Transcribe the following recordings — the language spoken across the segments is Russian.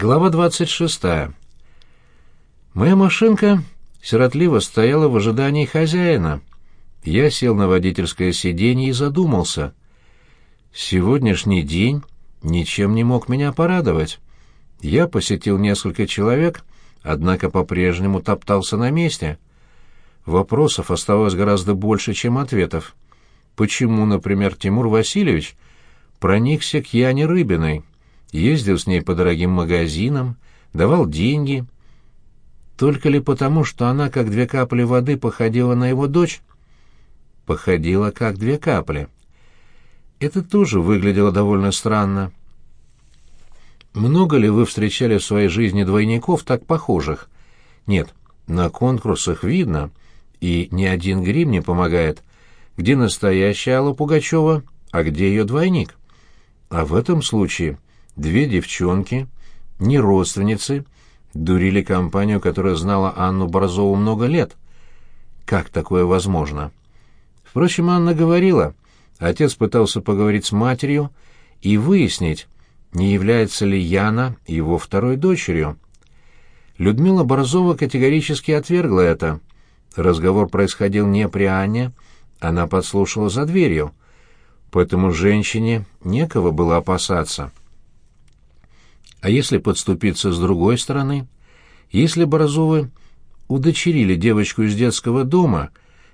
Глава 26. Моя машинка сиротливо стояла в ожидании хозяина. Я сел на водительское сиденье и задумался. Сегодняшний день ничем не мог меня порадовать. Я посетил несколько человек, однако по-прежнему топтался на месте. Вопросов оставалось гораздо больше, чем ответов. Почему, например, Тимур Васильевич проникся к Яне Рыбиной? Ездил с ней по дорогим магазинам, давал деньги. Только ли потому, что она, как две капли воды, походила на его дочь? Походила, как две капли. Это тоже выглядело довольно странно. Много ли вы встречали в своей жизни двойников так похожих? Нет, на конкурсах видно, и ни один грим не помогает, где настоящая Алла Пугачева, а где ее двойник. А в этом случае Две девчонки, не родственницы, дурили компанию, которая знала Анну Борзову много лет. Как такое возможно? Впрочем, Анна говорила, отец пытался поговорить с матерью и выяснить, не является ли Яна его второй дочерью. Людмила Борзова категорически отвергла это. Разговор происходил не при Анне, она подслушала за дверью, поэтому женщине некого было опасаться. А если подступиться с другой стороны? Если Борзовы удочерили девочку из детского дома,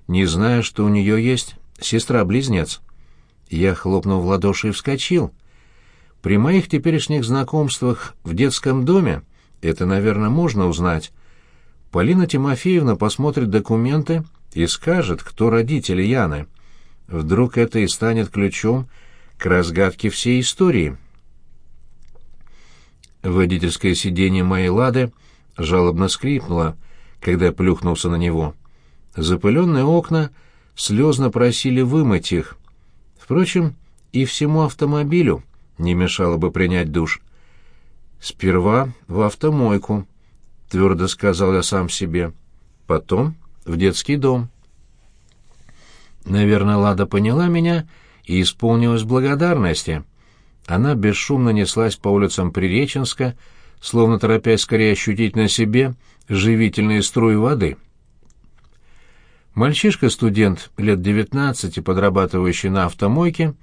не зная, что у нее есть сестра-близнец? Я хлопнул в ладоши и вскочил. При моих теперешних знакомствах в детском доме это, наверное, можно узнать. Полина Тимофеевна посмотрит документы и скажет, кто родители Яны. Вдруг это и станет ключом к разгадке всей истории». Водительское сиденье моей «Лады» жалобно скрипнуло, когда плюхнулся на него. Запыленные окна слезно просили вымыть их. Впрочем, и всему автомобилю не мешало бы принять душ. «Сперва в автомойку», — твердо сказал я сам себе. «Потом в детский дом». Наверное, Лада поняла меня и исполнилась благодарности. Она бесшумно неслась по улицам Приреченска, словно торопясь скорее ощутить на себе живительные струи воды. Мальчишка-студент лет девятнадцати, подрабатывающий на автомойке,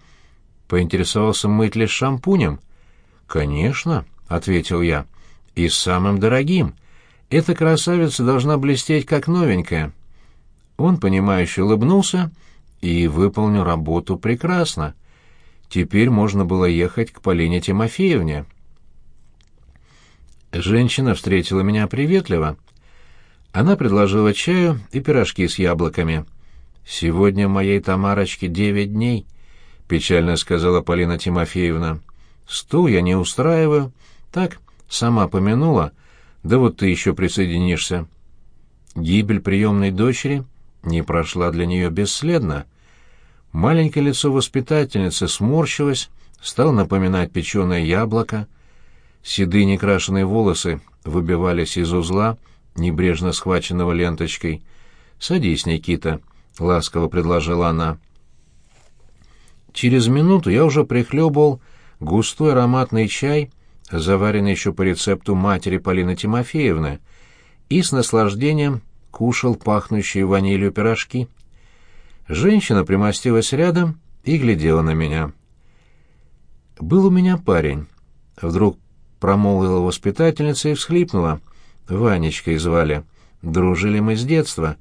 поинтересовался мыть ли шампунем. «Конечно», — ответил я, — «и самым дорогим. Эта красавица должна блестеть, как новенькая». Он, понимающе улыбнулся и выполнил работу прекрасно. Теперь можно было ехать к Полине Тимофеевне. Женщина встретила меня приветливо. Она предложила чаю и пирожки с яблоками. «Сегодня моей Тамарочке девять дней», — печально сказала Полина Тимофеевна. «Стул я не устраиваю. Так, сама помянула. Да вот ты еще присоединишься». Гибель приемной дочери не прошла для нее бесследно. Маленькое лицо воспитательницы сморщилось, стало напоминать печеное яблоко. Седые некрашенные волосы выбивались из узла, небрежно схваченного ленточкой. «Садись, Никита», — ласково предложила она. Через минуту я уже прихлебывал густой ароматный чай, заваренный еще по рецепту матери Полины Тимофеевны, и с наслаждением кушал пахнущие ванилью пирожки. Женщина примостилась рядом и глядела на меня. «Был у меня парень». Вдруг промолвила воспитательница и всхлипнула. Ванечкой звали. Дружили мы с детства.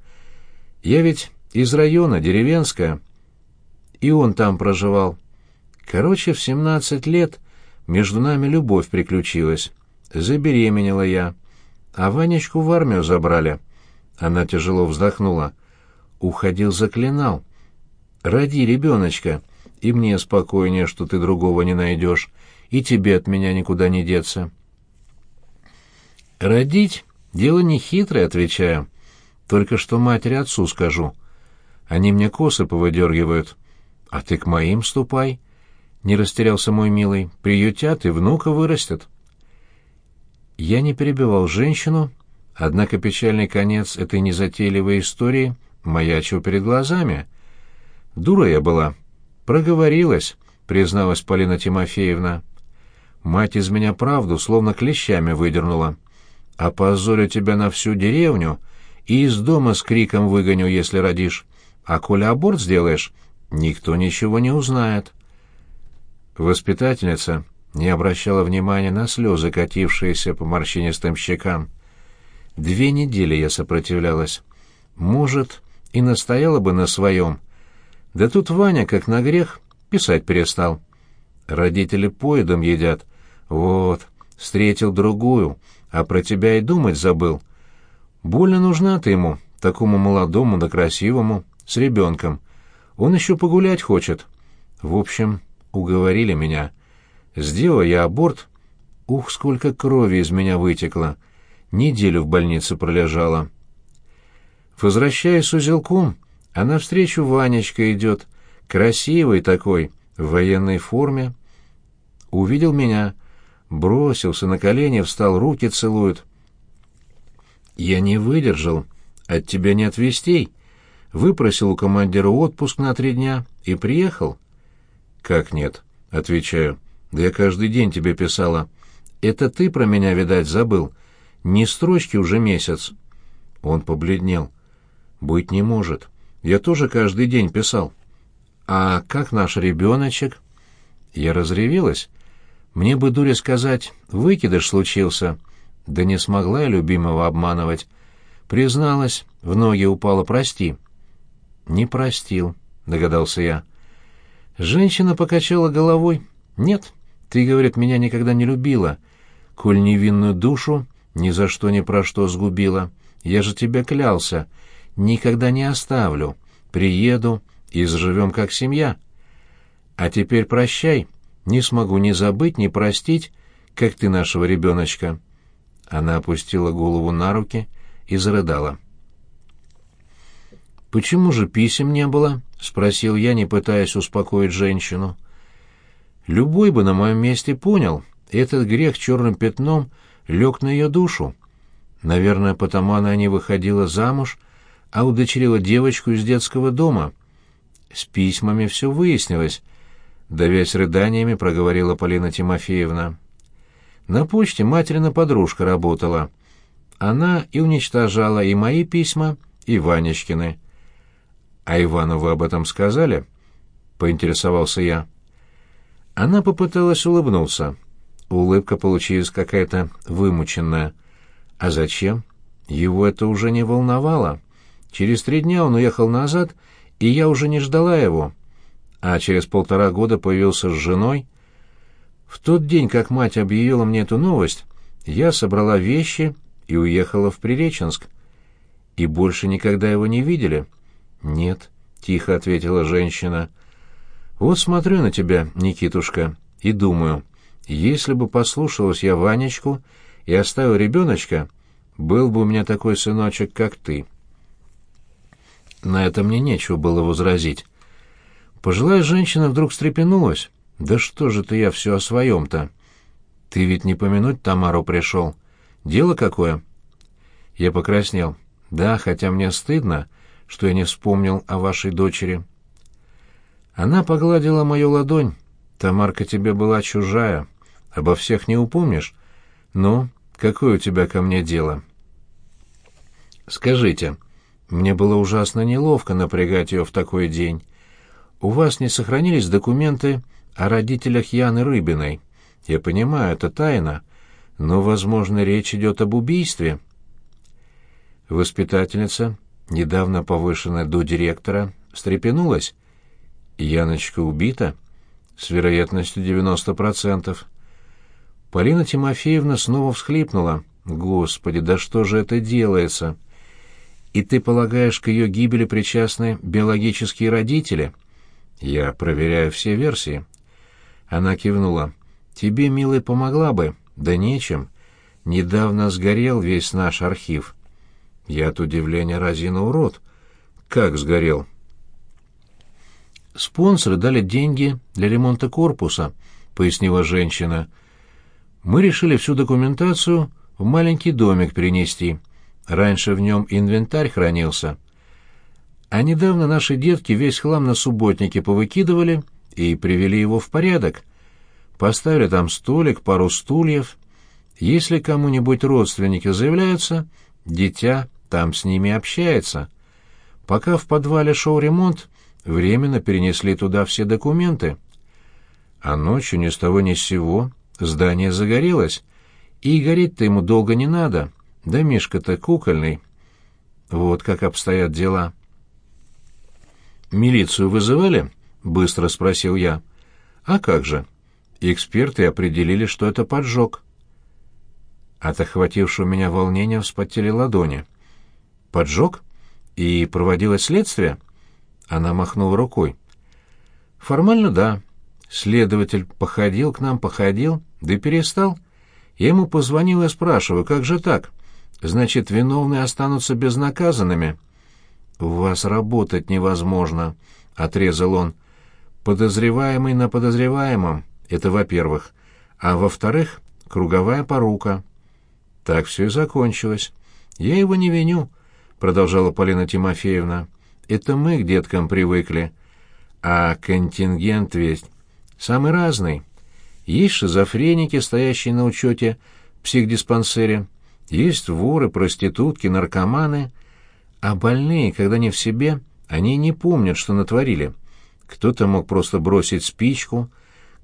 Я ведь из района, деревенская. И он там проживал. Короче, в семнадцать лет между нами любовь приключилась. Забеременела я. А Ванечку в армию забрали. Она тяжело вздохнула уходил заклинал. «Роди ребеночка, и мне спокойнее, что ты другого не найдешь, и тебе от меня никуда не деться». «Родить — дело не хитрое», — отвечаю. «Только что матери отцу скажу. Они мне косы повыдергивают. А ты к моим ступай». Не растерялся мой милый. «Приютят и внука вырастет». Я не перебивал женщину, однако печальный конец этой незатейливой истории — маячил перед глазами. Дура я была. Проговорилась, призналась Полина Тимофеевна. Мать из меня правду словно клещами выдернула. Опозорю тебя на всю деревню и из дома с криком выгоню, если родишь. А коли аборт сделаешь, никто ничего не узнает. Воспитательница не обращала внимания на слезы, катившиеся по морщинистым щекам. Две недели я сопротивлялась. Может, и настояла бы на своем. Да тут Ваня, как на грех, писать перестал. Родители поедом едят. Вот, встретил другую, а про тебя и думать забыл. Больно нужна ты ему, такому молодому да красивому, с ребенком. Он еще погулять хочет. В общем, уговорили меня. Сделал я аборт. Ух, сколько крови из меня вытекло. Неделю в больнице пролежала. Возвращаясь с узелком, а навстречу Ванечка идет, красивый такой, в военной форме. Увидел меня, бросился на колени, встал, руки целует. Я не выдержал, от тебя не отвестей. Выпросил у командира отпуск на три дня и приехал. Как нет? Отвечаю. Да я каждый день тебе писала. Это ты про меня, видать, забыл. Не строчки уже месяц. Он побледнел. Быть не может. Я тоже каждый день писал. А как наш ребеночек? Я разревелась. Мне бы, дуре, сказать, выкидыш случился. Да не смогла я любимого обманывать. Призналась, в ноги упала, прости. Не простил, догадался я. Женщина покачала головой. Нет, ты, говорит, меня никогда не любила. Коль невинную душу ни за что ни про что сгубила. Я же тебе клялся никогда не оставлю. Приеду и заживем как семья. А теперь прощай. Не смогу ни забыть, ни простить, как ты нашего ребеночка». Она опустила голову на руки и зарыдала. «Почему же писем не было?» — спросил я, не пытаясь успокоить женщину. «Любой бы на моем месте понял, этот грех черным пятном лег на ее душу. Наверное, потому она не выходила замуж, — а удочерила девочку из детского дома. С письмами все выяснилось. Давясь рыданиями, проговорила Полина Тимофеевна. На почте материна подружка работала. Она и уничтожала и мои письма, и Ванечкины. «А Ивану вы об этом сказали?» — поинтересовался я. Она попыталась улыбнуться. Улыбка получилась какая-то вымученная. А зачем? Его это уже не волновало. Через три дня он уехал назад, и я уже не ждала его. А через полтора года появился с женой. В тот день, как мать объявила мне эту новость, я собрала вещи и уехала в Приреченск. И больше никогда его не видели? Нет, тихо ответила женщина. Вот смотрю на тебя, Никитушка, и думаю, если бы послушалась я Ванечку и оставил ребеночка, был бы у меня такой сыночек, как ты. На это мне нечего было возразить. Пожилая женщина вдруг встрепенулась. «Да что же ты я все о своем-то? Ты ведь не помянуть Тамару пришел. Дело какое?» Я покраснел. «Да, хотя мне стыдно, что я не вспомнил о вашей дочери». Она погладила мою ладонь. «Тамарка тебе была чужая. Обо всех не упомнишь? Ну, какое у тебя ко мне дело?» «Скажите, мне было ужасно неловко напрягать ее в такой день. У вас не сохранились документы о родителях Яны Рыбиной. Я понимаю, это тайна, но, возможно, речь идет об убийстве. Воспитательница, недавно повышенная до директора, встрепенулась. Яночка убита? С вероятностью 90%. Полина Тимофеевна снова всхлипнула. «Господи, да что же это делается?» И ты полагаешь, к ее гибели причастны биологические родители? Я проверяю все версии. Она кивнула. Тебе, милый, помогла бы? Да нечем. Недавно сгорел весь наш архив. Я от удивления разинул рот. Как сгорел? Спонсоры дали деньги для ремонта корпуса, пояснила женщина. Мы решили всю документацию в маленький домик перенести. Раньше в нем инвентарь хранился. А недавно наши детки весь хлам на субботнике повыкидывали и привели его в порядок. поставили там столик, пару стульев. Если кому-нибудь родственники заявляются, дитя там с ними общается. Пока в подвале шел ремонт, временно перенесли туда все документы. А ночью ни с того ни с сего здание загорелось, и гореть-то ему долго не надо, да Мишка-то кукольный. Вот как обстоят дела. «Милицию вызывали?» — быстро спросил я. «А как же?» Эксперты определили, что это поджог. От охватившего меня волнения вспотели ладони. «Поджог? И проводилось следствие?» Она махнула рукой. «Формально, да. Следователь походил к нам, походил, да перестал. Я ему позвонил и спрашиваю, как же так? Значит, виновные останутся безнаказанными?» «У вас работать невозможно», — отрезал он. «Подозреваемый на подозреваемом — это во-первых. А во-вторых, круговая порука». Так все и закончилось. «Я его не виню», — продолжала Полина Тимофеевна. «Это мы к деткам привыкли. А контингент ведь самый разный. Есть шизофреники, стоящие на учете в психдиспансере, есть воры, проститутки, наркоманы, а больные, когда не в себе, они не помнят, что натворили. Кто-то мог просто бросить спичку,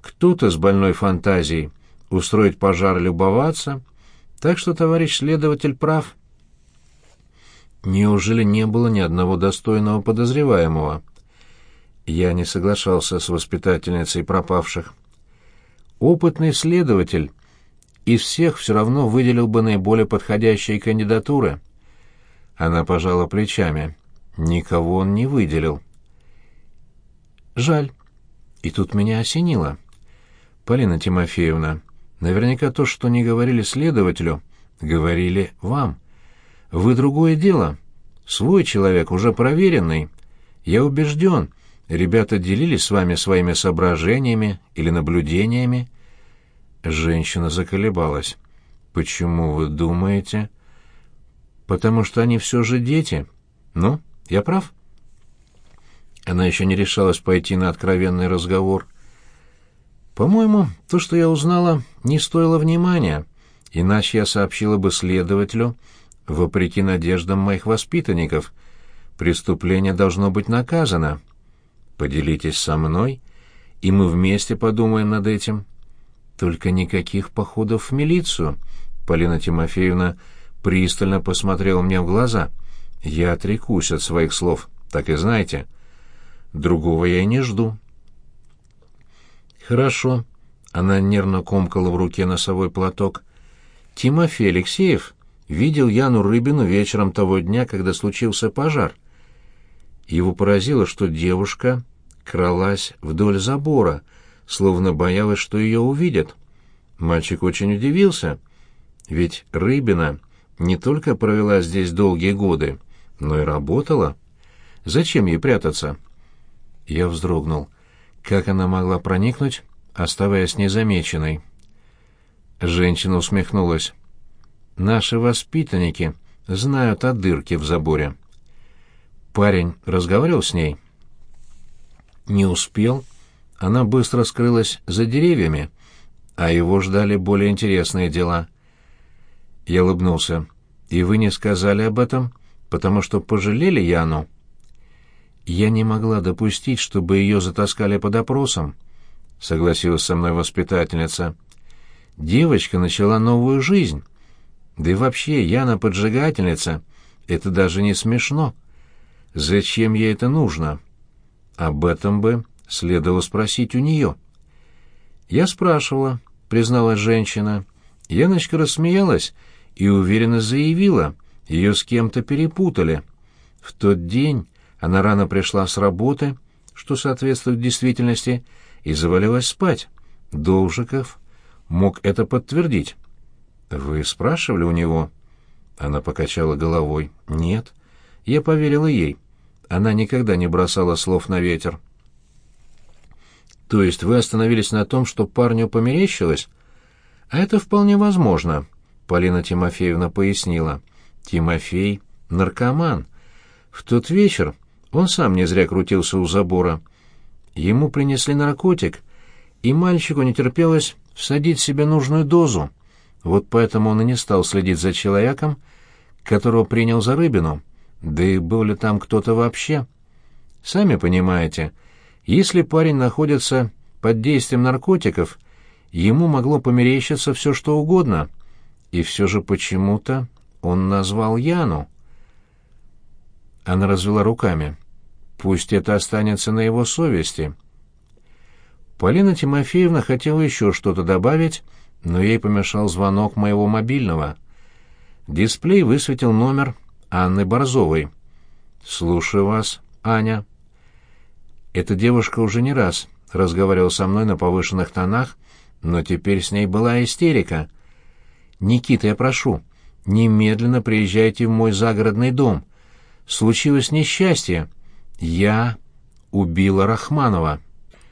кто-то с больной фантазией устроить пожар любоваться. Так что товарищ следователь прав. Неужели не было ни одного достойного подозреваемого? Я не соглашался с воспитательницей пропавших. Опытный следователь из всех все равно выделил бы наиболее подходящие кандидатуры. Она пожала плечами. Никого он не выделил. Жаль. И тут меня осенило. Полина Тимофеевна, наверняка то, что не говорили следователю, говорили вам. Вы другое дело. Свой человек, уже проверенный. Я убежден, ребята делились с вами своими соображениями или наблюдениями. Женщина заколебалась. «Почему вы думаете?» потому что они все же дети. Ну, я прав?» Она еще не решалась пойти на откровенный разговор. «По-моему, то, что я узнала, не стоило внимания, иначе я сообщила бы следователю, вопреки надеждам моих воспитанников. Преступление должно быть наказано. Поделитесь со мной, и мы вместе подумаем над этим. Только никаких походов в милицию, Полина Тимофеевна пристально посмотрел мне в глаза. «Я отрекусь от своих слов, так и знаете. Другого я и не жду». «Хорошо». Она нервно комкала в руке носовой платок. «Тимофей Алексеев видел Яну Рыбину вечером того дня, когда случился пожар. Его поразило, что девушка кралась вдоль забора, словно боялась, что ее увидят. Мальчик очень удивился, ведь Рыбина не только провела здесь долгие годы, но и работала. Зачем ей прятаться? Я вздрогнул. Как она могла проникнуть, оставаясь незамеченной? Женщина усмехнулась. Наши воспитанники знают о дырке в заборе. Парень разговаривал с ней? Не успел. Она быстро скрылась за деревьями, а его ждали более интересные дела — я улыбнулся. «И вы не сказали об этом, потому что пожалели Яну?» «Я не могла допустить, чтобы ее затаскали под опросом», — согласилась со мной воспитательница. «Девочка начала новую жизнь. Да и вообще, Яна поджигательница. Это даже не смешно. Зачем ей это нужно?» «Об этом бы следовало спросить у нее». «Я спрашивала», — призналась женщина. Яночка рассмеялась и уверенно заявила, ее с кем-то перепутали. В тот день она рано пришла с работы, что соответствует действительности, и завалилась спать. Должиков мог это подтвердить. «Вы спрашивали у него?» Она покачала головой. «Нет». Я поверила ей. Она никогда не бросала слов на ветер. «То есть вы остановились на том, что парню померещилось?» «А это вполне возможно», Полина Тимофеевна пояснила. Тимофей — наркоман. В тот вечер он сам не зря крутился у забора. Ему принесли наркотик, и мальчику не терпелось всадить себе нужную дозу. Вот поэтому он и не стал следить за человеком, которого принял за рыбину, да и был ли там кто-то вообще. Сами понимаете, если парень находится под действием наркотиков, ему могло померещиться все что угодно, и все же почему-то он назвал Яну. Она развела руками. Пусть это останется на его совести. Полина Тимофеевна хотела еще что-то добавить, но ей помешал звонок моего мобильного. Дисплей высветил номер Анны Борзовой. «Слушаю вас, Аня». Эта девушка уже не раз разговаривала со мной на повышенных тонах, но теперь с ней была истерика. «Никита, я прошу, немедленно приезжайте в мой загородный дом. Случилось несчастье. Я убила Рахманова».